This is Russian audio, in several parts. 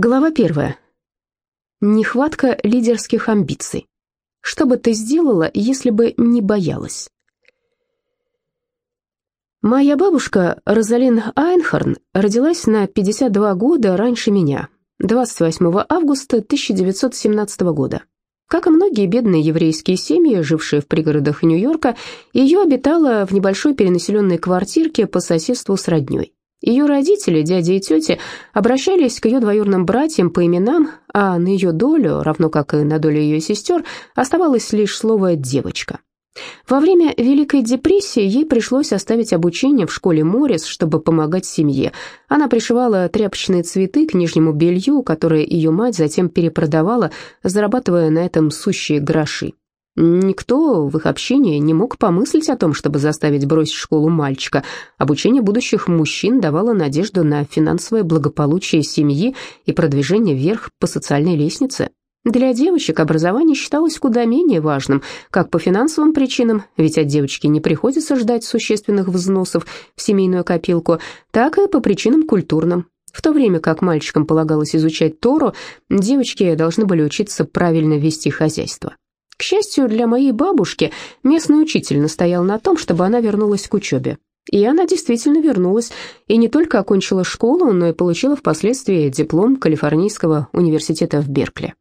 Глава первая. Нехватка лидерских амбиций. Что бы ты сделала, если бы не боялась? Моя бабушка Розалин Айнхорн родилась на 52 года раньше меня, 28 августа 1917 года. Как и многие бедные еврейские семьи, жившие в пригородах Нью-Йорка, ее обитала в небольшой перенаселенной квартирке по соседству с родней. Ее родители, дядя и тети, обращались к ее двоюродным братьям по именам, а на ее долю, равно как и на долю ее сестер, оставалось лишь слово «девочка». Во время Великой депрессии ей пришлось оставить обучение в школе Моррис, чтобы помогать семье. Она пришивала тряпочные цветы к нижнему белью, которое ее мать затем перепродавала, зарабатывая на этом сущие гроши. Никто в их общении не мог помыслить о том, чтобы заставить бросить школу мальчика. Обучение будущих мужчин давало надежду на финансовое благополучие семьи и продвижение вверх по социальной лестнице. Для девочек образование считалось куда менее важным, как по финансовым причинам, ведь от девочки не приходится ждать существенных взносов в семейную копилку, так и по причинам культурным. В то время как мальчикам полагалось изучать Тору, девочки должны были учиться правильно вести хозяйство. К счастью для моей бабушки, местный учитель настоял на том, чтобы она вернулась к учебе. И она действительно вернулась, и не только окончила школу, но и получила впоследствии диплом Калифорнийского университета в Беркли.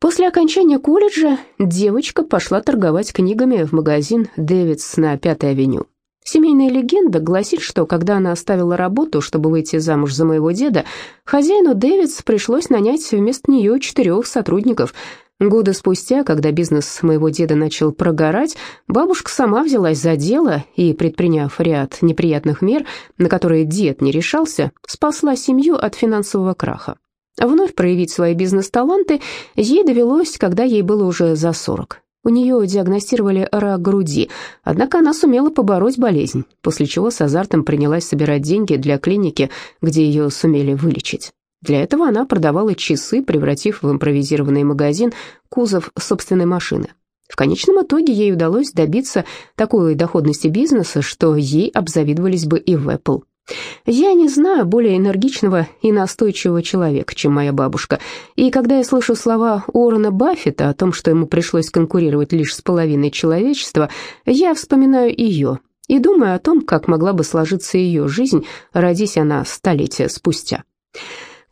После окончания колледжа девочка пошла торговать книгами в магазин «Дэвидс» на Пятой авеню. Семейная легенда гласит, что когда она оставила работу, чтобы выйти замуж за моего деда, хозяину Дэвидс пришлось нанять вместо нее четырех сотрудников – Годы спустя, когда бизнес моего деда начал прогорать, бабушка сама взялась за дело и, предприняв ряд неприятных мер, на которые дед не решался, спасла семью от финансового краха. Вновь проявить свои бизнес-таланты ей довелось, когда ей было уже за 40. У нее диагностировали рак груди, однако она сумела побороть болезнь, после чего с азартом принялась собирать деньги для клиники, где ее сумели вылечить. Для этого она продавала часы, превратив в импровизированный магазин кузов собственной машины. В конечном итоге ей удалось добиться такой доходности бизнеса, что ей обзавидовались бы и в Apple. Я не знаю более энергичного и настойчивого человека, чем моя бабушка, и когда я слышу слова Уоррена Баффета о том, что ему пришлось конкурировать лишь с половиной человечества, я вспоминаю ее и думаю о том, как могла бы сложиться ее жизнь, родись она столетия спустя.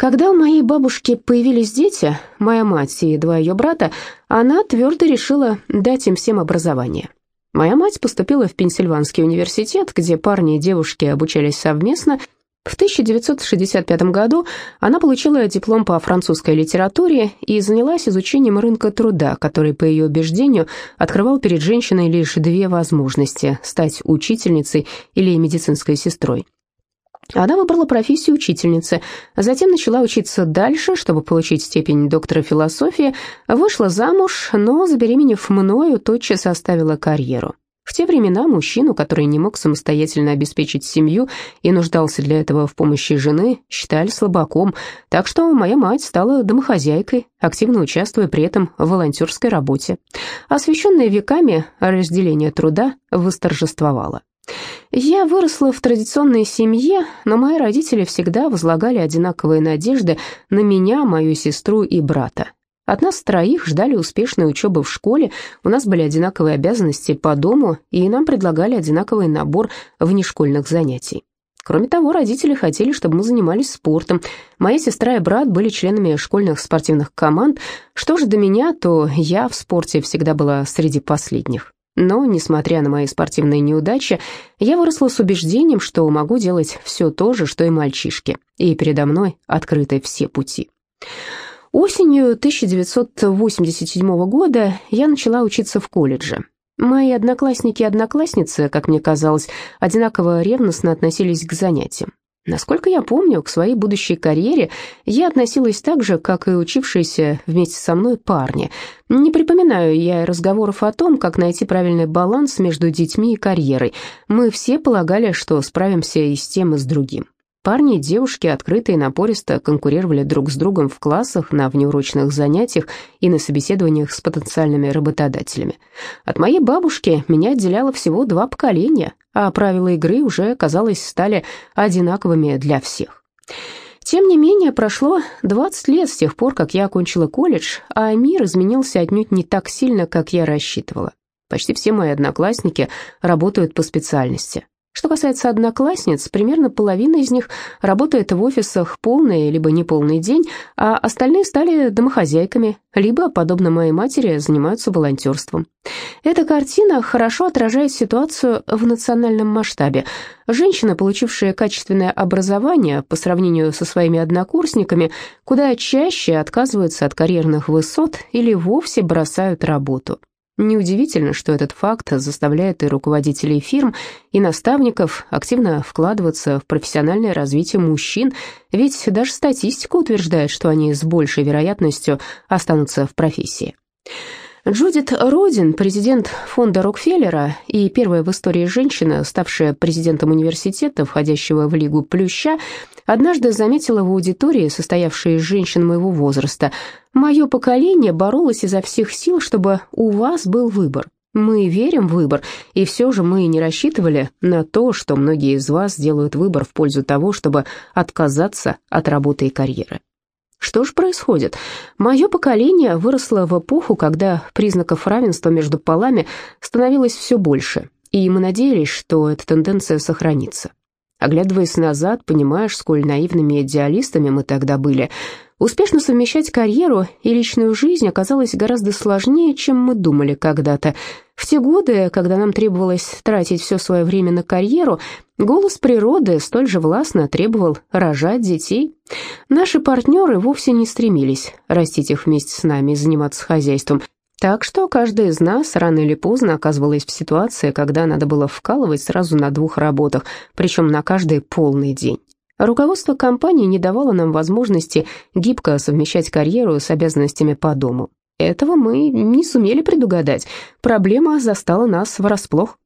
Когда у моей бабушки появились дети, моя мать и два ее брата, она твердо решила дать им всем образование. Моя мать поступила в Пенсильванский университет, где парни и девушки обучались совместно. В 1965 году она получила диплом по французской литературе и занялась изучением рынка труда, который, по ее убеждению, открывал перед женщиной лишь две возможности – стать учительницей или медицинской сестрой. Она выбрала профессию учительницы, затем начала учиться дальше, чтобы получить степень доктора философии, вышла замуж, но, забеременев мною, тотчас оставила карьеру. В те времена мужчину, который не мог самостоятельно обеспечить семью и нуждался для этого в помощи жены, считали слабаком, так что моя мать стала домохозяйкой, активно участвуя при этом в волонтерской работе. Освещенное веками разделение труда восторжествовало. Я выросла в традиционной семье, но мои родители всегда возлагали одинаковые надежды на меня, мою сестру и брата. От нас троих ждали успешной учебы в школе, у нас были одинаковые обязанности по дому, и нам предлагали одинаковый набор внешкольных занятий. Кроме того, родители хотели, чтобы мы занимались спортом. Моя сестра и брат были членами школьных спортивных команд. Что же до меня, то я в спорте всегда была среди последних. Но, несмотря на мои спортивные неудачи, я выросла с убеждением, что могу делать все то же, что и мальчишки, и передо мной открыты все пути. Осенью 1987 года я начала учиться в колледже. Мои одноклассники и одноклассницы, как мне казалось, одинаково ревностно относились к занятиям. Насколько я помню, к своей будущей карьере я относилась так же, как и учившиеся вместе со мной парни. Не припоминаю я разговоров о том, как найти правильный баланс между детьми и карьерой. Мы все полагали, что справимся и с тем, и с другим. Парни и девушки открыто и напористо конкурировали друг с другом в классах, на внеурочных занятиях и на собеседованиях с потенциальными работодателями. От моей бабушки меня отделяло всего два поколения, а правила игры уже, казалось, стали одинаковыми для всех. Тем не менее, прошло 20 лет с тех пор, как я окончила колледж, а мир изменился отнюдь не так сильно, как я рассчитывала. Почти все мои одноклассники работают по специальности. Что касается одноклассниц, примерно половина из них работает в офисах полный либо неполный день, а остальные стали домохозяйками, либо, подобно моей матери, занимаются волонтерством. Эта картина хорошо отражает ситуацию в национальном масштабе. Женщины, получившие качественное образование по сравнению со своими однокурсниками, куда чаще отказываются от карьерных высот или вовсе бросают работу. Неудивительно, что этот факт заставляет и руководителей фирм, и наставников активно вкладываться в профессиональное развитие мужчин, ведь даже статистика утверждает, что они с большей вероятностью останутся в профессии. Джудит Родин, президент фонда Рокфеллера и первая в истории женщина, ставшая президентом университета, входящего в Лигу Плюща, однажды заметила в аудитории, состоявшей из женщин моего возраста, «Мое поколение боролось изо всех сил, чтобы у вас был выбор. Мы верим в выбор, и все же мы не рассчитывали на то, что многие из вас делают выбор в пользу того, чтобы отказаться от работы и карьеры». Что же происходит? Мое поколение выросло в эпоху, когда признаков равенства между полами становилось все больше, и мы надеялись, что эта тенденция сохранится. Оглядываясь назад, понимаешь, сколь наивными идеалистами мы тогда были. Успешно совмещать карьеру и личную жизнь оказалось гораздо сложнее, чем мы думали когда-то. В те годы, когда нам требовалось тратить все свое время на карьеру, голос природы столь же властно требовал рожать детей. Наши партнеры вовсе не стремились растить их вместе с нами и заниматься хозяйством. Так что каждая из нас рано или поздно оказывалась в ситуации, когда надо было вкалывать сразу на двух работах, причем на каждый полный день. Руководство компании не давало нам возможности гибко совмещать карьеру с обязанностями по дому. Этого мы не сумели предугадать. Проблема застала нас врасплох.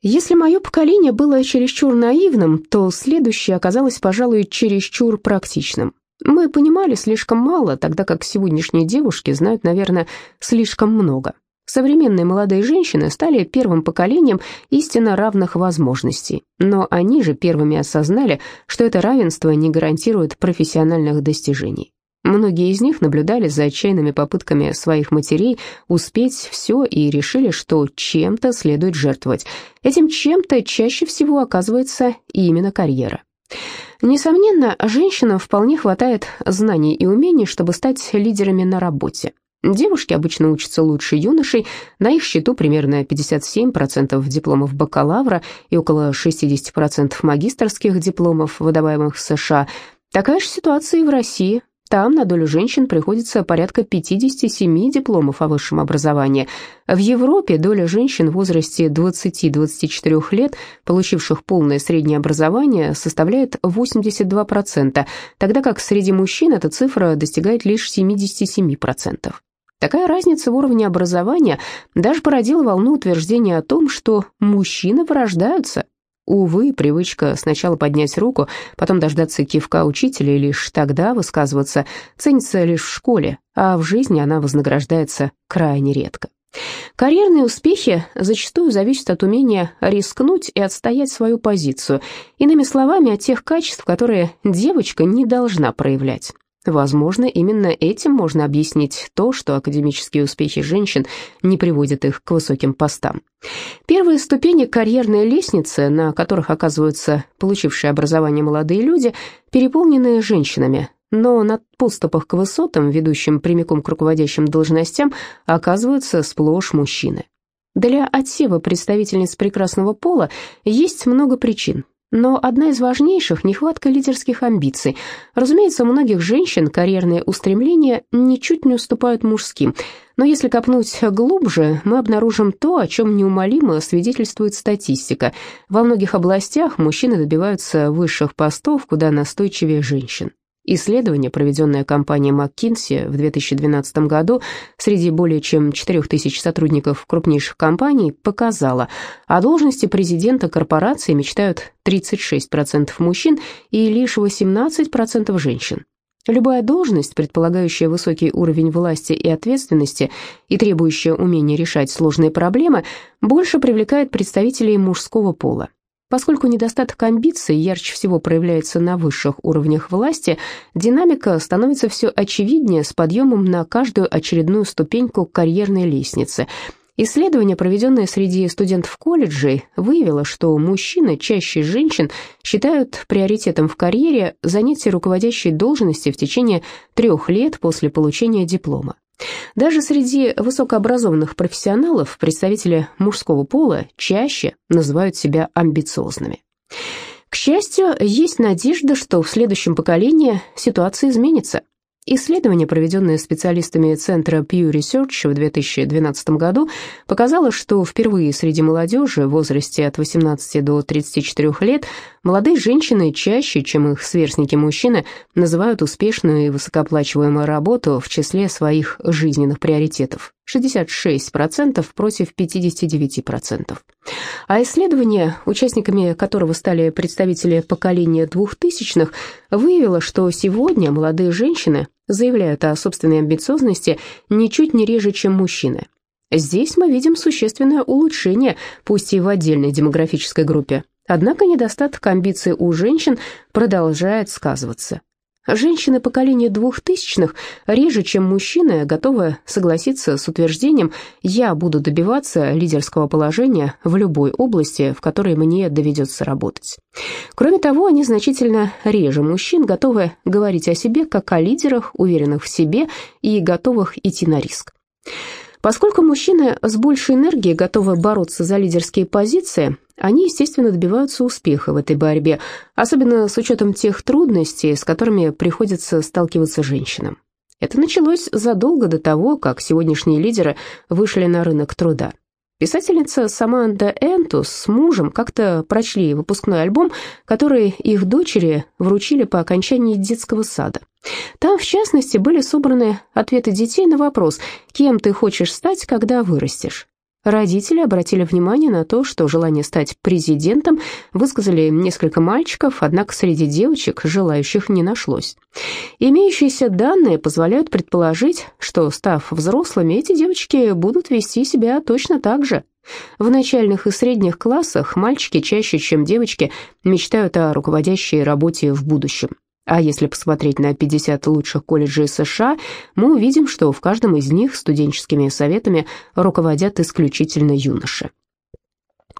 Если мое поколение было чересчур наивным, то следующее оказалось, пожалуй, чересчур практичным. Мы понимали слишком мало, тогда как сегодняшние девушки знают, наверное, слишком много. Современные молодые женщины стали первым поколением истинно равных возможностей, но они же первыми осознали, что это равенство не гарантирует профессиональных достижений. Многие из них наблюдали за отчаянными попытками своих матерей успеть все и решили, что чем-то следует жертвовать. Этим чем-то чаще всего оказывается именно карьера. Несомненно, женщинам вполне хватает знаний и умений, чтобы стать лидерами на работе. Девушки обычно учатся лучше юношей, на их счету примерно 57% дипломов бакалавра и около 60% магистрских дипломов, выдаваемых США. Такая же ситуация и в России. Там на долю женщин приходится порядка 57 дипломов о высшем образовании. В Европе доля женщин в возрасте 20-24 лет, получивших полное среднее образование, составляет 82%, тогда как среди мужчин эта цифра достигает лишь 77%. Такая разница в уровне образования даже породила волну утверждения о том, что мужчины вырождаются, Увы, привычка сначала поднять руку, потом дождаться кивка учителя и лишь тогда высказываться ценится лишь в школе, а в жизни она вознаграждается крайне редко. Карьерные успехи зачастую зависят от умения рискнуть и отстоять свою позицию, иными словами, от тех качеств, которые девочка не должна проявлять. Возможно, именно этим можно объяснить то, что академические успехи женщин не приводят их к высоким постам. Первые ступени карьерной лестницы, на которых оказываются получившие образование молодые люди, переполнены женщинами, но на подступах к высотам, ведущим прямиком к руководящим должностям, оказываются сплошь мужчины. Для отсева представительниц прекрасного пола есть много причин, но одна из важнейших – нехватка лидерских амбиций. Разумеется, у многих женщин карьерные устремления ничуть не уступают мужским. Но если копнуть глубже, мы обнаружим то, о чем неумолимо свидетельствует статистика. Во многих областях мужчины добиваются высших постов куда настойчивее женщин. Исследование, проведенное компанией McKinsey в 2012 году среди более чем 4000 сотрудников крупнейших компаний, показало, о должности президента корпорации мечтают 36% мужчин и лишь 18% женщин. Любая должность, предполагающая высокий уровень власти и ответственности и требующая умения решать сложные проблемы, больше привлекает представителей мужского пола. Поскольку недостаток амбиций ярче всего проявляется на высших уровнях власти, динамика становится все очевиднее с подъемом на каждую очередную ступеньку карьерной лестницы. Исследование, проведенное среди студентов колледжей, выявило, что мужчины чаще женщин считают приоритетом в карьере занятие руководящей должности в течение трех лет после получения диплома. Даже среди высокообразованных профессионалов представители мужского пола чаще называют себя амбициозными. К счастью, есть надежда, что в следующем поколении ситуация изменится. Исследование, проведенное специалистами Центра Pew Research в 2012 году, показало, что впервые среди молодежи в возрасте от 18 до 34 лет молодые женщины чаще, чем их сверстники-мужчины, называют успешную и высокооплачиваемую работу в числе своих жизненных приоритетов. 66% против 59%. А исследование, участниками которого стали представители поколения двухтысячных, выявило, что сегодня молодые женщины заявляют о собственной амбициозности ничуть не реже, чем мужчины. Здесь мы видим существенное улучшение, пусть и в отдельной демографической группе. Однако недостаток амбиций у женщин продолжает сказываться. Женщины поколения двухтысячных реже, чем мужчины, готовы согласиться с утверждением «я буду добиваться лидерского положения в любой области, в которой мне доведется работать». Кроме того, они значительно реже мужчин готовы говорить о себе как о лидерах, уверенных в себе и готовых идти на риск. Поскольку мужчины с большей энергией готовы бороться за лидерские позиции, они, естественно, добиваются успеха в этой борьбе, особенно с учетом тех трудностей, с которыми приходится сталкиваться женщинам. Это началось задолго до того, как сегодняшние лидеры вышли на рынок труда. Писательница Саманда Энтус с мужем как-то прочли выпускной альбом, который их дочери вручили по окончании детского сада. Там, в частности, были собраны ответы детей на вопрос «Кем ты хочешь стать, когда вырастешь?». Родители обратили внимание на то, что желание стать президентом высказали несколько мальчиков, однако среди девочек желающих не нашлось. Имеющиеся данные позволяют предположить, что, став взрослыми, эти девочки будут вести себя точно так же. В начальных и средних классах мальчики чаще, чем девочки, мечтают о руководящей работе в будущем. А если посмотреть на 50 лучших колледжей США, мы увидим, что в каждом из них студенческими советами руководят исключительно юноши.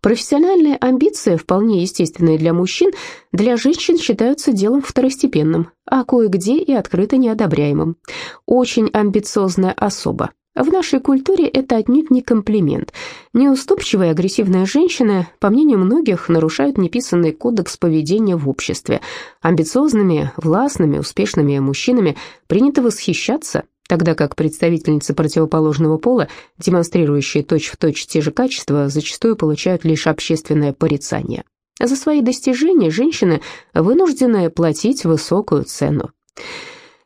Профессиональные амбиции, вполне естественные для мужчин, для женщин считаются делом второстепенным, а кое-где и открыто неодобряемым. Очень амбициозная особа, в нашей культуре это отнюдь не комплимент. Неуступчивая агрессивная женщина, по мнению многих, нарушают неписанный кодекс поведения в обществе. Амбициозными, властными, успешными мужчинами принято восхищаться, тогда как представительницы противоположного пола, демонстрирующие точь-в-точь точь те же качества, зачастую получают лишь общественное порицание. За свои достижения женщины вынуждены платить высокую цену.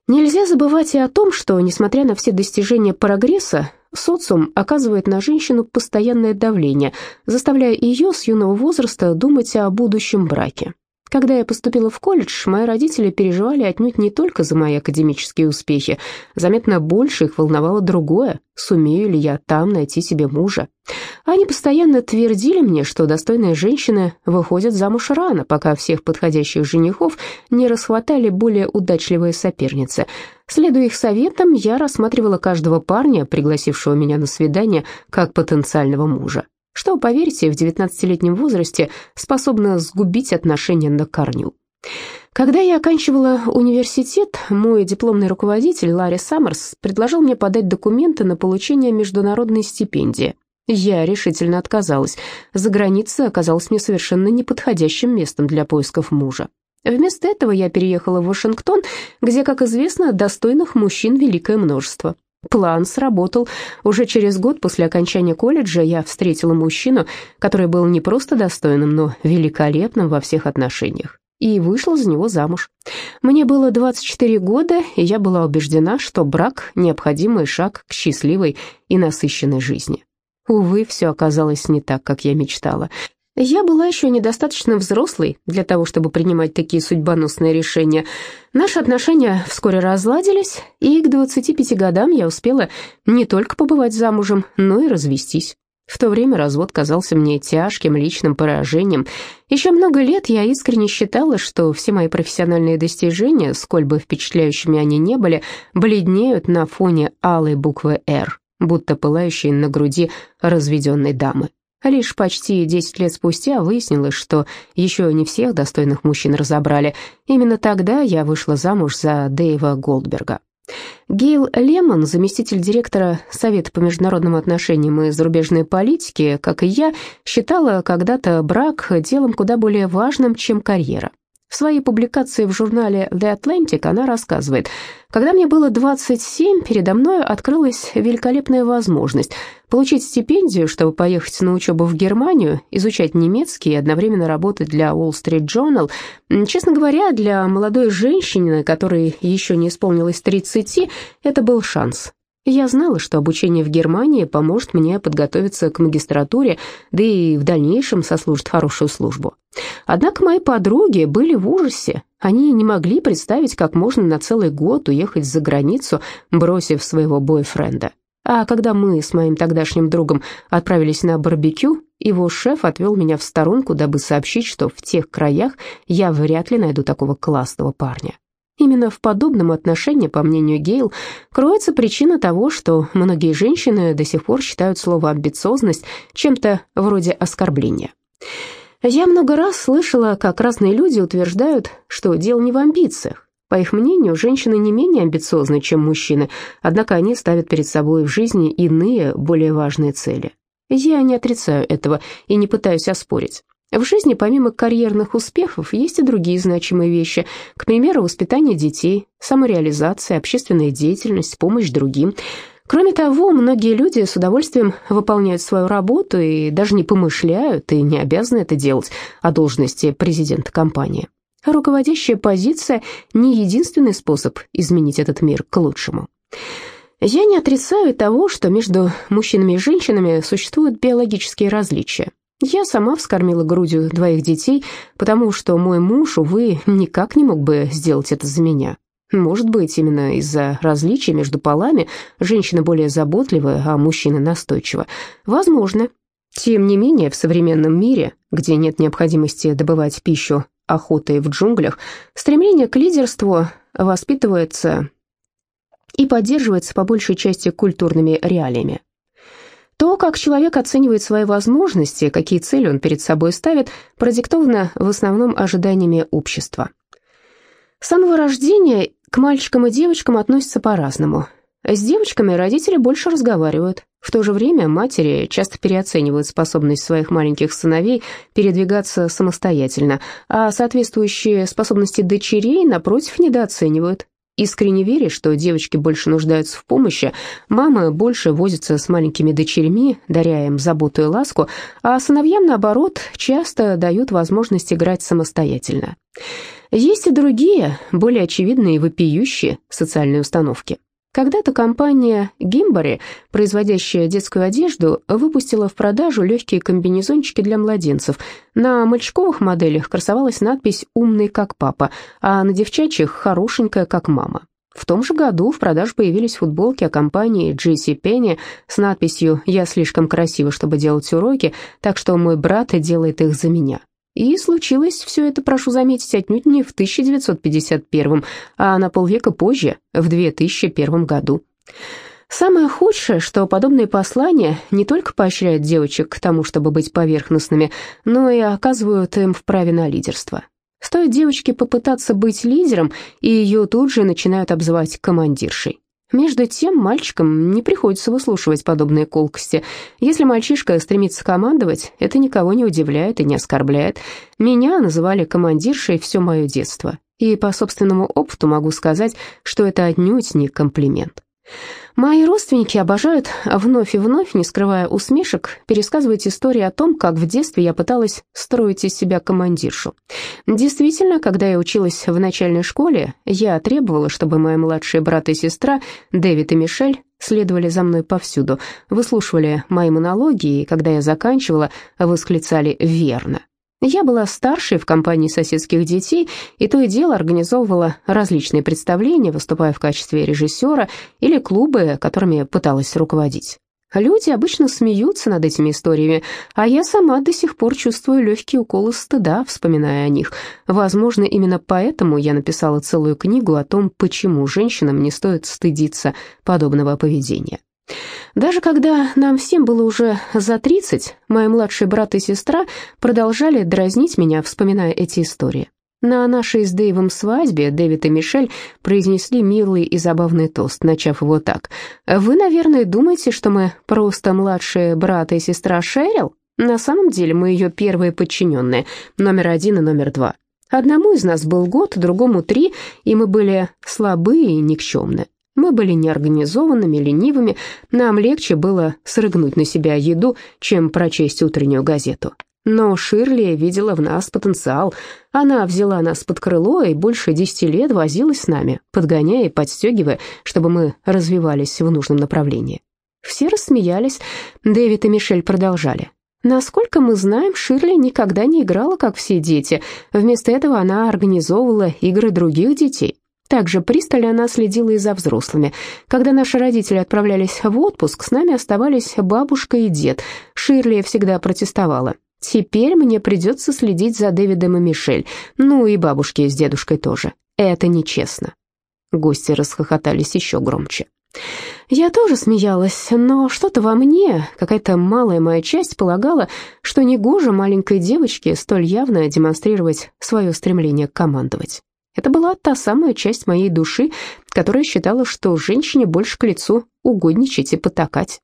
Нельзя забывать и о том, что, несмотря на все достижения прогресса, социум оказывает на женщину постоянное давление, заставляя ее с юного возраста думать о будущем браке. Когда я поступила в колледж, мои родители переживали отнюдь не только за мои академические успехи. Заметно больше их волновало другое, сумею ли я там найти себе мужа. Они постоянно твердили мне, что достойные женщины выходят замуж рано, пока всех подходящих женихов не расхватали более удачливые соперницы. Следуя их советам, я рассматривала каждого парня, пригласившего меня на свидание, как потенциального мужа что, поверьте, в 19-летнем возрасте способно сгубить отношения на корню. Когда я оканчивала университет, мой дипломный руководитель Ларри Саммерс предложил мне подать документы на получение международной стипендии. Я решительно отказалась. За границей оказалось мне совершенно неподходящим местом для поисков мужа. Вместо этого я переехала в Вашингтон, где, как известно, достойных мужчин великое множество. План сработал. Уже через год после окончания колледжа я встретила мужчину, который был не просто достойным, но великолепным во всех отношениях, и вышла за него замуж. Мне было 24 года, и я была убеждена, что брак – необходимый шаг к счастливой и насыщенной жизни. Увы, все оказалось не так, как я мечтала. Я была еще недостаточно взрослой для того, чтобы принимать такие судьбоносные решения. Наши отношения вскоре разладились, и к 25 годам я успела не только побывать замужем, но и развестись. В то время развод казался мне тяжким личным поражением. Еще много лет я искренне считала, что все мои профессиональные достижения, сколь бы впечатляющими они не были, бледнеют на фоне алой буквы «Р», будто пылающей на груди разведенной дамы. Лишь почти 10 лет спустя выяснилось, что еще не всех достойных мужчин разобрали. Именно тогда я вышла замуж за Дэйва Голдберга. Гейл Лемон, заместитель директора Совета по международным отношениям и зарубежной политике, как и я, считала когда-то брак делом куда более важным, чем карьера. В своей публикации в журнале The Atlantic она рассказывает, «Когда мне было 27, передо мной открылась великолепная возможность получить стипендию, чтобы поехать на учебу в Германию, изучать немецкий и одновременно работать для Wall Street Journal. Честно говоря, для молодой женщины, которой еще не исполнилось 30, это был шанс. Я знала, что обучение в Германии поможет мне подготовиться к магистратуре, да и в дальнейшем сослужит хорошую службу. Однако мои подруги были в ужасе. Они не могли представить, как можно на целый год уехать за границу, бросив своего бойфренда. А когда мы с моим тогдашним другом отправились на барбекю, его шеф отвел меня в сторонку, дабы сообщить, что в тех краях я вряд ли найду такого классного парня. Именно в подобном отношении, по мнению Гейл, кроется причина того, что многие женщины до сих пор считают слово «амбициозность» чем-то вроде оскорбления. Я много раз слышала, как разные люди утверждают, что дело не в амбициях. По их мнению, женщины не менее амбициозны, чем мужчины, однако они ставят перед собой в жизни иные, более важные цели. Я не отрицаю этого и не пытаюсь оспорить. В жизни помимо карьерных успехов есть и другие значимые вещи, к примеру, воспитание детей, самореализация, общественная деятельность, помощь другим. Кроме того, многие люди с удовольствием выполняют свою работу и даже не помышляют и не обязаны это делать о должности президента компании. Руководящая позиция – не единственный способ изменить этот мир к лучшему. Я не отрицаю того, что между мужчинами и женщинами существуют биологические различия. Я сама вскормила грудью двоих детей, потому что мой муж, увы, никак не мог бы сделать это за меня. Может быть, именно из-за различия между полами женщина более заботлива, а мужчина настойчива. Возможно. Тем не менее, в современном мире, где нет необходимости добывать пищу охотой в джунглях, стремление к лидерству воспитывается и поддерживается по большей части культурными реалиями. То, как человек оценивает свои возможности, какие цели он перед собой ставит, продиктовано в основном ожиданиями общества. С самого рождения к мальчикам и девочкам относятся по-разному. С девочками родители больше разговаривают. В то же время матери часто переоценивают способность своих маленьких сыновей передвигаться самостоятельно, а соответствующие способности дочерей, напротив, недооценивают. Искренне веря, что девочки больше нуждаются в помощи, мамы больше возятся с маленькими дочерьми, даря им заботу и ласку, а сыновьям, наоборот, часто дают возможность играть самостоятельно. Есть и другие, более очевидные и вопиющие социальные установки. Когда-то компания Гимбари, производящая детскую одежду, выпустила в продажу легкие комбинезончики для младенцев. На мальчиковых моделях красовалась надпись «Умный как папа», а на девчачьих «Хорошенькая как мама». В том же году в продаже появились футболки о компании Джесси Пенни с надписью «Я слишком красива, чтобы делать уроки, так что мой брат делает их за меня». И случилось все это, прошу заметить, отнюдь не в 1951, а на полвека позже, в 2001 году. Самое худшее, что подобные послания не только поощряют девочек к тому, чтобы быть поверхностными, но и оказывают им вправе на лидерство. Стоит девочке попытаться быть лидером, и ее тут же начинают обзывать командиршей. Между тем, мальчикам не приходится выслушивать подобные колкости. Если мальчишка стремится командовать, это никого не удивляет и не оскорбляет. Меня называли командиршей все мое детство, и по собственному опыту могу сказать, что это отнюдь не комплимент. Мои родственники обожают вновь и вновь, не скрывая усмешек, пересказывать истории о том, как в детстве я пыталась строить из себя командиршу. Действительно, когда я училась в начальной школе, я требовала, чтобы мои младшие брат и сестра, Дэвид и Мишель, следовали за мной повсюду, выслушивали мои монологи, и когда я заканчивала, восклицали «верно». Я была старшей в компании соседских детей, и то и дело организовывала различные представления, выступая в качестве режиссера или клубы, которыми пыталась руководить. Люди обычно смеются над этими историями, а я сама до сих пор чувствую легкие уколы стыда, вспоминая о них. Возможно, именно поэтому я написала целую книгу о том, почему женщинам не стоит стыдиться подобного поведения. Даже когда нам всем было уже за 30, мои младший брат и сестра продолжали дразнить меня, вспоминая эти истории. На нашей с Дэйвом свадьбе Дэвид и Мишель произнесли милый и забавный тост, начав его так. «Вы, наверное, думаете, что мы просто младшие брат и сестра Шерил? На самом деле мы ее первые подчиненные, номер один и номер два. Одному из нас был год, другому три, и мы были слабые и никчемны. Мы были неорганизованными, ленивыми, нам легче было срыгнуть на себя еду, чем прочесть утреннюю газету. Но Ширли видела в нас потенциал. Она взяла нас под крыло и больше десяти лет возилась с нами, подгоняя и подстегивая, чтобы мы развивались в нужном направлении. Все рассмеялись, Дэвид и Мишель продолжали. Насколько мы знаем, Ширли никогда не играла, как все дети. Вместо этого она организовывала игры других детей. Также пристально она следила и за взрослыми. Когда наши родители отправлялись в отпуск, с нами оставались бабушка и дед. Ширли всегда протестовала. Теперь мне придется следить за Дэвидом и Мишель, ну и бабушке с дедушкой тоже. Это нечестно». Гости расхохотались еще громче. Я тоже смеялась, но что-то во мне, какая-то малая моя часть полагала, что негоже маленькой девочке столь явно демонстрировать свое стремление командовать. Это была та самая часть моей души, которая считала, что женщине больше к лицу угодничать и потакать.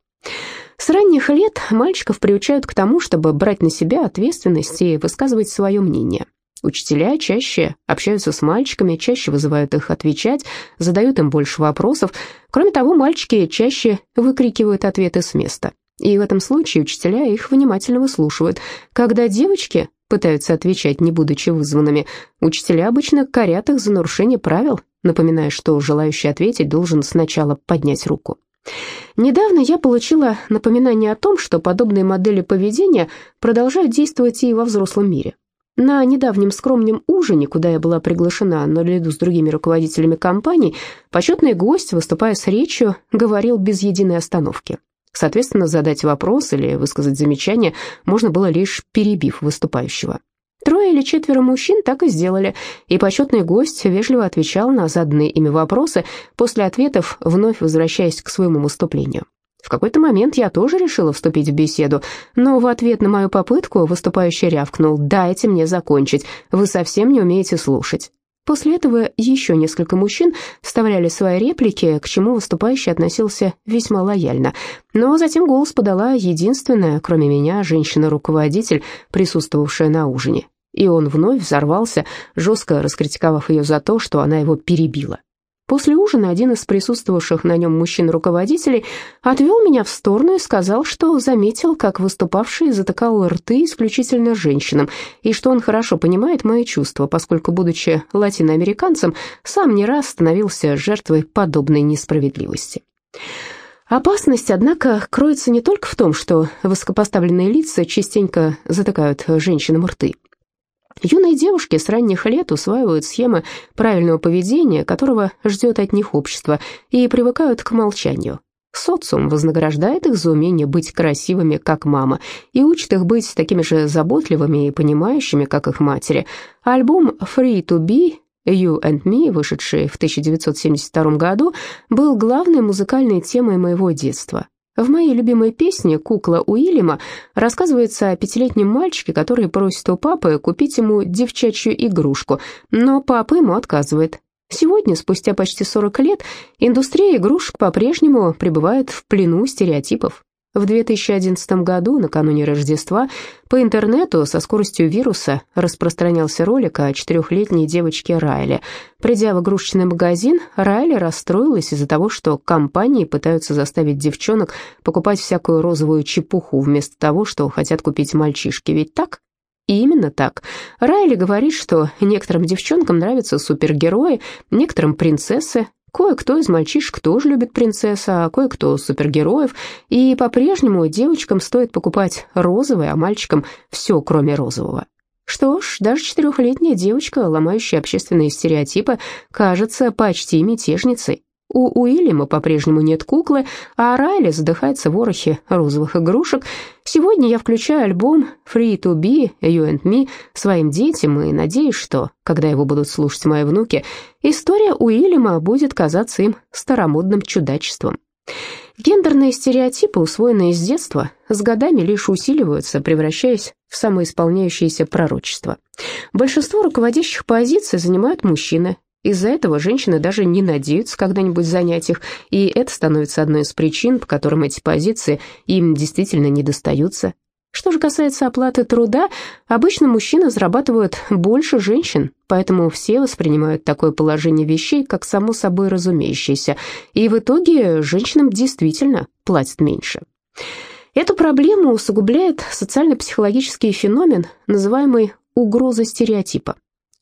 С ранних лет мальчиков приучают к тому, чтобы брать на себя ответственность и высказывать свое мнение. Учителя чаще общаются с мальчиками, чаще вызывают их отвечать, задают им больше вопросов. Кроме того, мальчики чаще выкрикивают ответы с места. И в этом случае учителя их внимательно выслушивают. Когда девочки пытаются отвечать, не будучи вызванными, учителя обычно корят их за нарушение правил, напоминая, что желающий ответить должен сначала поднять руку. Недавно я получила напоминание о том, что подобные модели поведения продолжают действовать и во взрослом мире. На недавнем скромном ужине, куда я была приглашена наряду с другими руководителями компаний, почетный гость, выступая с речью, говорил без единой остановки. Соответственно, задать вопрос или высказать замечание можно было лишь перебив выступающего. Трое или четверо мужчин так и сделали, и почетный гость вежливо отвечал на заданные ими вопросы, после ответов вновь возвращаясь к своему выступлению. В какой-то момент я тоже решила вступить в беседу, но в ответ на мою попытку выступающий рявкнул «Дайте мне закончить, вы совсем не умеете слушать». После этого еще несколько мужчин вставляли свои реплики, к чему выступающий относился весьма лояльно. Но затем голос подала единственная, кроме меня, женщина-руководитель, присутствовавшая на ужине. И он вновь взорвался, жестко раскритиковав ее за то, что она его перебила. После ужина один из присутствовавших на нем мужчин-руководителей отвел меня в сторону и сказал, что заметил, как выступавший затыкал рты исключительно женщинам, и что он хорошо понимает мои чувства, поскольку, будучи латиноамериканцем, сам не раз становился жертвой подобной несправедливости. Опасность, однако, кроется не только в том, что высокопоставленные лица частенько затыкают женщинам рты. Юные девушки с ранних лет усваивают схемы правильного поведения, которого ждет от них общество, и привыкают к молчанию. Социум вознаграждает их за умение быть красивыми, как мама, и учит их быть такими же заботливыми и понимающими, как их матери. Альбом «Free to be» «You and Me», вышедший в 1972 году, был главной музыкальной темой моего детства. В моей любимой песне «Кукла Уильяма» рассказывается о пятилетнем мальчике, который просит у папы купить ему девчачью игрушку, но папа ему отказывает. Сегодня, спустя почти 40 лет, индустрия игрушек по-прежнему пребывает в плену стереотипов. В 2011 году, накануне Рождества, по интернету со скоростью вируса распространялся ролик о четырехлетней девочке Райле. Придя в игрушечный магазин, Райли расстроилась из-за того, что компании пытаются заставить девчонок покупать всякую розовую чепуху вместо того, что хотят купить мальчишки. Ведь так? И именно так. Райли говорит, что некоторым девчонкам нравятся супергерои, некоторым принцессы, Кое-кто из мальчишек тоже любит принцесса, а кое-кто супергероев, и по-прежнему девочкам стоит покупать розовое, а мальчикам все, кроме розового. Что ж, даже четырехлетняя девочка, ломающая общественные стереотипы, кажется почти мятежницей. У Уильяма по-прежнему нет куклы, а Райли задыхается в ворохе розовых игрушек. Сегодня я включаю альбом «Free to be, You and me» своим детям и надеюсь, что, когда его будут слушать мои внуки, история Уильяма будет казаться им старомодным чудачеством. Гендерные стереотипы, усвоенные с детства, с годами лишь усиливаются, превращаясь в самоисполняющееся пророчество. Большинство руководящих позиций занимают мужчины, из-за этого женщины даже не надеются когда-нибудь занять их, и это становится одной из причин, по которым эти позиции им действительно не достаются. Что же касается оплаты труда, обычно мужчины зарабатывают больше женщин, поэтому все воспринимают такое положение вещей как само собой разумеющееся, и в итоге женщинам действительно платят меньше. Эту проблему усугубляет социально-психологический феномен, называемый угроза стереотипа.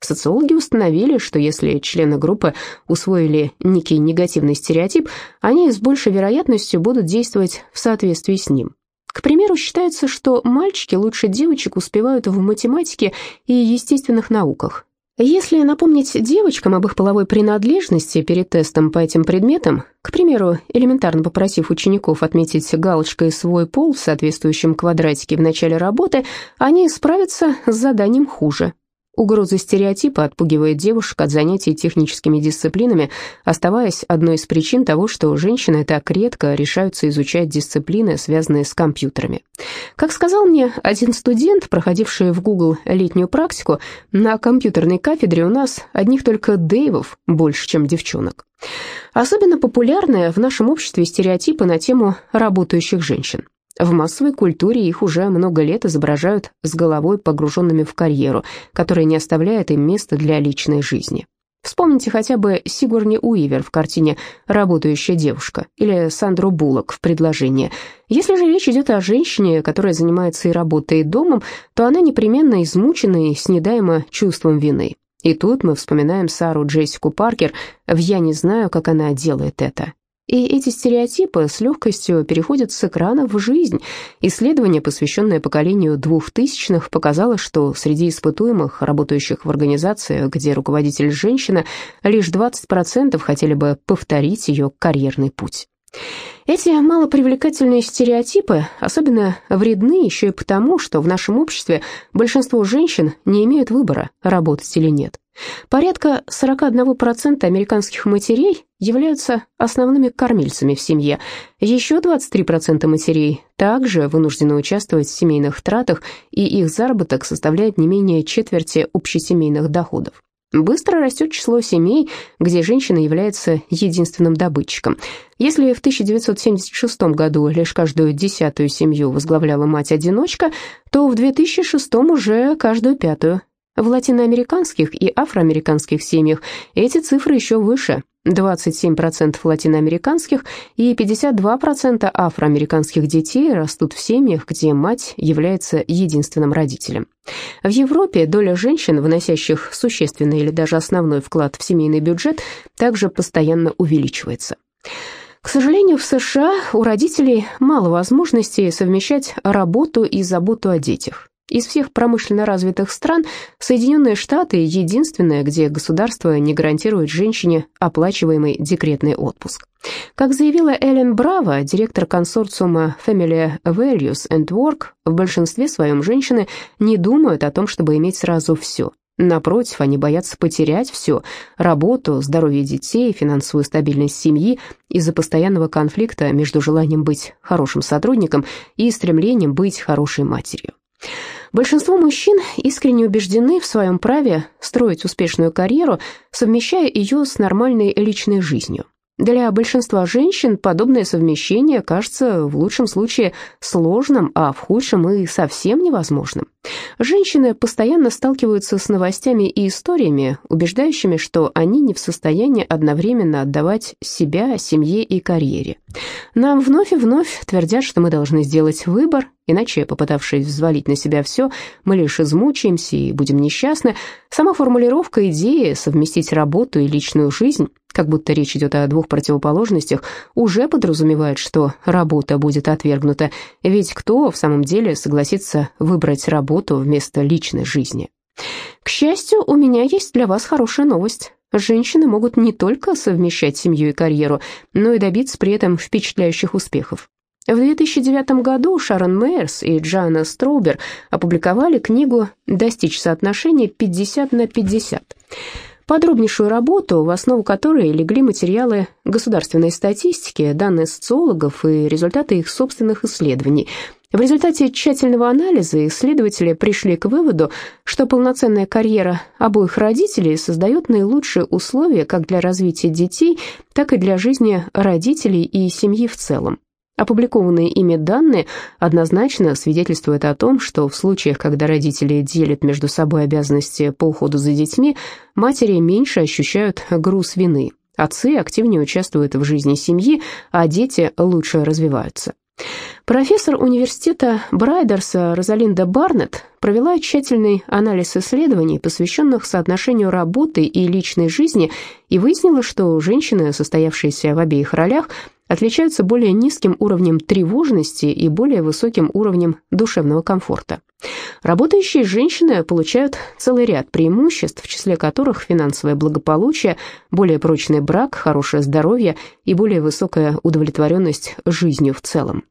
Социологи установили, что если члены группы усвоили некий негативный стереотип, они с большей вероятностью будут действовать в соответствии с ним. К примеру, считается, что мальчики лучше девочек успевают в математике и естественных науках. Если напомнить девочкам об их половой принадлежности перед тестом по этим предметам, к примеру, элементарно попросив учеников отметить галочкой свой пол в соответствующем квадратике в начале работы, они справятся с заданием хуже. Угроза стереотипа отпугивает девушек от занятий техническими дисциплинами, оставаясь одной из причин того, что женщины так редко решаются изучать дисциплины, связанные с компьютерами. Как сказал мне один студент, проходивший в Google летнюю практику, на компьютерной кафедре у нас одних только Дэйвов больше, чем девчонок. Особенно популярны в нашем обществе стереотипы на тему работающих женщин. В массовой культуре их уже много лет изображают с головой погруженными в карьеру, которая не оставляет им места для личной жизни. Вспомните хотя бы Сигурни Уивер в картине «Работающая девушка» или Сандру Буллок в «Предложении». Если же речь идет о женщине, которая занимается и работой, и домом, то она непременно измучена и снедаема чувством вины. И тут мы вспоминаем Сару Джессику Паркер в «Я не знаю, как она делает это». И эти стереотипы с легкостью переходят с экрана в жизнь. Исследование, посвященное поколению двухтысячных, показало, что среди испытуемых, работающих в организации, где руководитель женщина, лишь 20% хотели бы повторить ее карьерный путь. Эти малопривлекательные стереотипы особенно вредны еще и потому, что в нашем обществе большинство женщин не имеют выбора, работать или нет. Порядка 41% американских матерей являются основными кормильцами в семье. Еще 23% матерей также вынуждены участвовать в семейных тратах, и их заработок составляет не менее четверти общесемейных доходов. Быстро растет число семей, где женщина является единственным добытчиком. Если в 1976 году лишь каждую десятую семью возглавляла мать-одиночка, то в 2006 уже каждую пятую. В латиноамериканских и афроамериканских семьях эти цифры еще выше. 27% латиноамериканских и 52% афроамериканских детей растут в семьях, где мать является единственным родителем. В Европе доля женщин, вносящих существенный или даже основной вклад в семейный бюджет, также постоянно увеличивается. К сожалению, в США у родителей мало возможностей совмещать работу и заботу о детях. Из всех промышленно развитых стран Соединенные Штаты единственное, где государство не гарантирует женщине оплачиваемый декретный отпуск. Как заявила Эллен Браво, директор консорциума Family Values and Work, в большинстве своем женщины не думают о том, чтобы иметь сразу все. Напротив, они боятся потерять все – работу, здоровье детей, финансовую стабильность семьи из-за постоянного конфликта между желанием быть хорошим сотрудником и стремлением быть хорошей матерью. Большинство мужчин искренне убеждены в своем праве строить успешную карьеру, совмещая ее с нормальной личной жизнью. Для большинства женщин подобное совмещение кажется в лучшем случае сложным, а в худшем и совсем невозможным. Женщины постоянно сталкиваются с новостями и историями, убеждающими, что они не в состоянии одновременно отдавать себя, семье и карьере. Нам вновь и вновь твердят, что мы должны сделать выбор, иначе, попытавшись взвалить на себя все, мы лишь измучаемся и будем несчастны. Сама формулировка идеи совместить работу и личную жизнь как будто речь идет о двух противоположностях, уже подразумевает, что работа будет отвергнута, ведь кто в самом деле согласится выбрать работу вместо личной жизни? К счастью, у меня есть для вас хорошая новость. Женщины могут не только совмещать семью и карьеру, но и добиться при этом впечатляющих успехов. В 2009 году Шарон Мейерс и Джана Строубер опубликовали книгу «Достичь соотношения 50 на 50». Подробнейшую работу, в основу которой легли материалы государственной статистики, данные социологов и результаты их собственных исследований. В результате тщательного анализа исследователи пришли к выводу, что полноценная карьера обоих родителей создает наилучшие условия как для развития детей, так и для жизни родителей и семьи в целом. Опубликованные ими данные однозначно свидетельствуют о том, что в случаях, когда родители делят между собой обязанности по уходу за детьми, матери меньше ощущают груз вины, отцы активнее участвуют в жизни семьи, а дети лучше развиваются. Профессор университета Брайдерса Розалинда Барнетт провела тщательный анализ исследований, посвященных соотношению работы и личной жизни, и выяснила, что женщины, состоявшиеся в обеих ролях, отличаются более низким уровнем тревожности и более высоким уровнем душевного комфорта. Работающие женщины получают целый ряд преимуществ, в числе которых финансовое благополучие, более прочный брак, хорошее здоровье и более высокая удовлетворенность жизнью в целом.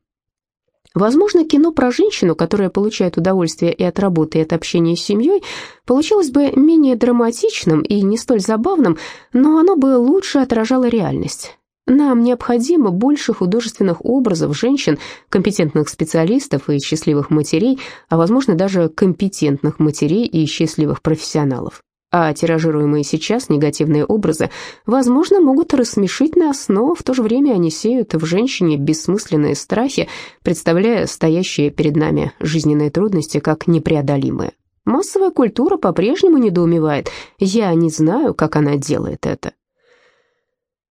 Возможно, кино про женщину, которая получает удовольствие и от работы, и от общения с семьей, получилось бы менее драматичным и не столь забавным, но оно бы лучше отражало реальность. Нам необходимо больше художественных образов женщин, компетентных специалистов и счастливых матерей, а возможно даже компетентных матерей и счастливых профессионалов. А тиражируемые сейчас негативные образы, возможно, могут рассмешить нас, но в то же время они сеют в женщине бессмысленные страхи, представляя стоящие перед нами жизненные трудности как непреодолимые. Массовая культура по-прежнему недоумевает. Я не знаю, как она делает это.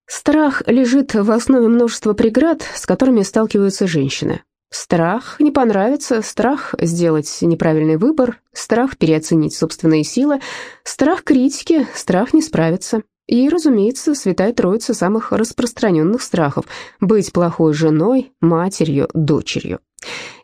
Страх лежит в основе множества преград, с которыми сталкиваются женщины. Страх не понравится, страх сделать неправильный выбор, страх переоценить собственные силы, страх критики, страх не справиться. И, разумеется, святая троица самых распространенных страхов – быть плохой женой, матерью, дочерью.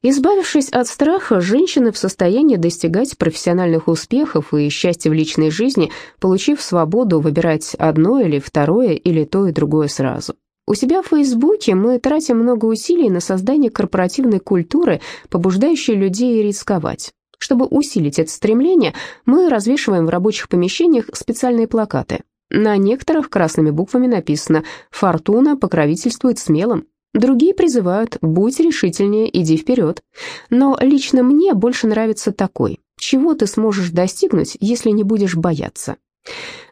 Избавившись от страха, женщины в состоянии достигать профессиональных успехов и счастья в личной жизни, получив свободу выбирать одно или второе, или то и другое сразу. У себя в Фейсбуке мы тратим много усилий на создание корпоративной культуры, побуждающей людей рисковать. Чтобы усилить это стремление, мы развешиваем в рабочих помещениях специальные плакаты. На некоторых красными буквами написано «Фортуна покровительствует смелым». Другие призывают «Будь решительнее, иди вперед». Но лично мне больше нравится такой «Чего ты сможешь достигнуть, если не будешь бояться?»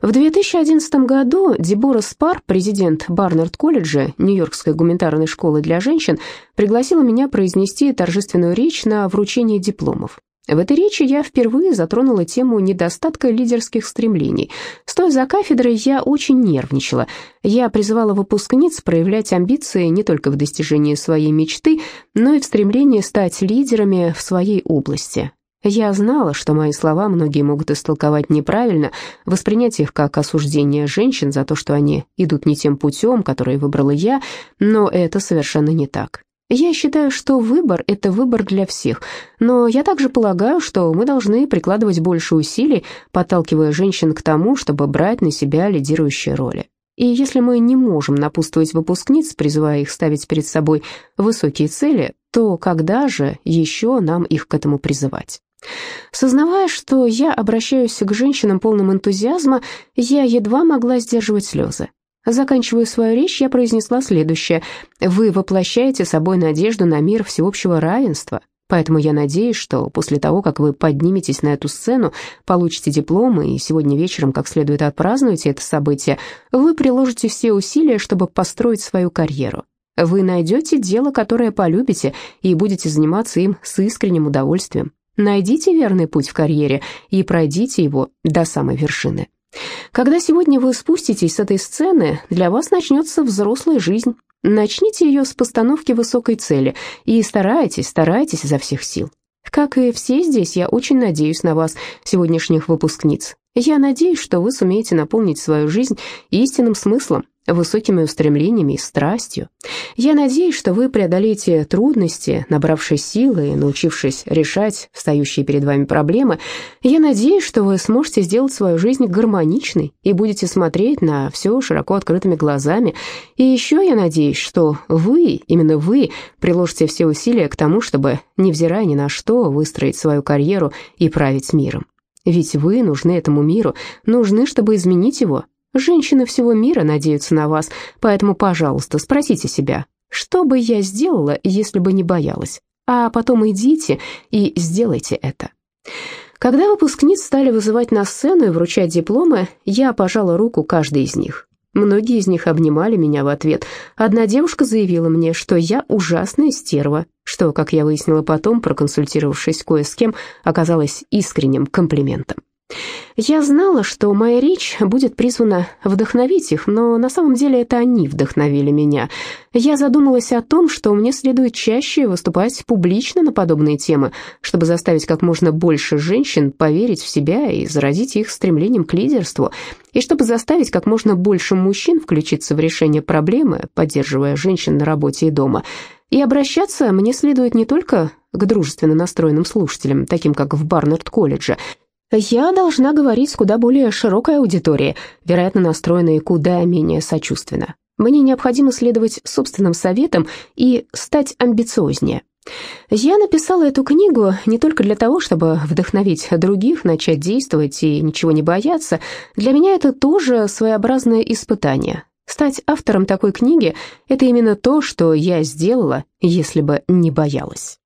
В 2011 году Дебора Спар, президент Барнард-колледжа, Нью-Йоркской гуманитарной школы для женщин, пригласила меня произнести торжественную речь на вручении дипломов. В этой речи я впервые затронула тему недостатка лидерских стремлений. Стоя за кафедрой, я очень нервничала. Я призывала выпускниц проявлять амбиции не только в достижении своей мечты, но и в стремлении стать лидерами в своей области. Я знала, что мои слова многие могут истолковать неправильно, воспринять их как осуждение женщин за то, что они идут не тем путем, который выбрала я, но это совершенно не так. Я считаю, что выбор – это выбор для всех, но я также полагаю, что мы должны прикладывать больше усилий, подталкивая женщин к тому, чтобы брать на себя лидирующие роли. И если мы не можем напутствовать выпускниц, призывая их ставить перед собой высокие цели, то когда же еще нам их к этому призывать? Сознавая, что я обращаюсь к женщинам полным энтузиазма, я едва могла сдерживать слезы. Заканчивая свою речь, я произнесла следующее. «Вы воплощаете собой надежду на мир всеобщего равенства, поэтому я надеюсь, что после того, как вы подниметесь на эту сцену, получите дипломы и сегодня вечером как следует отпразднуете это событие, вы приложите все усилия, чтобы построить свою карьеру. Вы найдете дело, которое полюбите, и будете заниматься им с искренним удовольствием. Найдите верный путь в карьере и пройдите его до самой вершины. Когда сегодня вы спуститесь с этой сцены, для вас начнется взрослая жизнь. Начните ее с постановки высокой цели и старайтесь, старайтесь изо всех сил. Как и все здесь, я очень надеюсь на вас, сегодняшних выпускниц. Я надеюсь, что вы сумеете наполнить свою жизнь истинным смыслом, высокими устремлениями и страстью. Я надеюсь, что вы преодолеете трудности, набравшись силы и научившись решать встающие перед вами проблемы. Я надеюсь, что вы сможете сделать свою жизнь гармоничной и будете смотреть на все широко открытыми глазами. И еще я надеюсь, что вы, именно вы, приложите все усилия к тому, чтобы, невзирая ни на что, выстроить свою карьеру и править миром. Ведь вы нужны этому миру, нужны, чтобы изменить его, Женщины всего мира надеются на вас, поэтому, пожалуйста, спросите себя, что бы я сделала, если бы не боялась? А потом идите и сделайте это. Когда выпускниц стали вызывать на сцену и вручать дипломы, я пожала руку каждой из них. Многие из них обнимали меня в ответ. Одна девушка заявила мне, что я ужасная стерва, что, как я выяснила потом, проконсультировавшись кое с кем, оказалось искренним комплиментом. Я знала, что моя речь будет призвана вдохновить их, но на самом деле это они вдохновили меня. Я задумалась о том, что мне следует чаще выступать публично на подобные темы, чтобы заставить как можно больше женщин поверить в себя и заразить их стремлением к лидерству, и чтобы заставить как можно больше мужчин включиться в решение проблемы, поддерживая женщин на работе и дома. И обращаться мне следует не только к дружественно настроенным слушателям, таким как в Барнард-колледже, я должна говорить с куда более широкой аудиторией, вероятно, настроенной куда менее сочувственно. Мне необходимо следовать собственным советам и стать амбициознее. Я написала эту книгу не только для того, чтобы вдохновить других, начать действовать и ничего не бояться. Для меня это тоже своеобразное испытание. Стать автором такой книги – это именно то, что я сделала, если бы не боялась.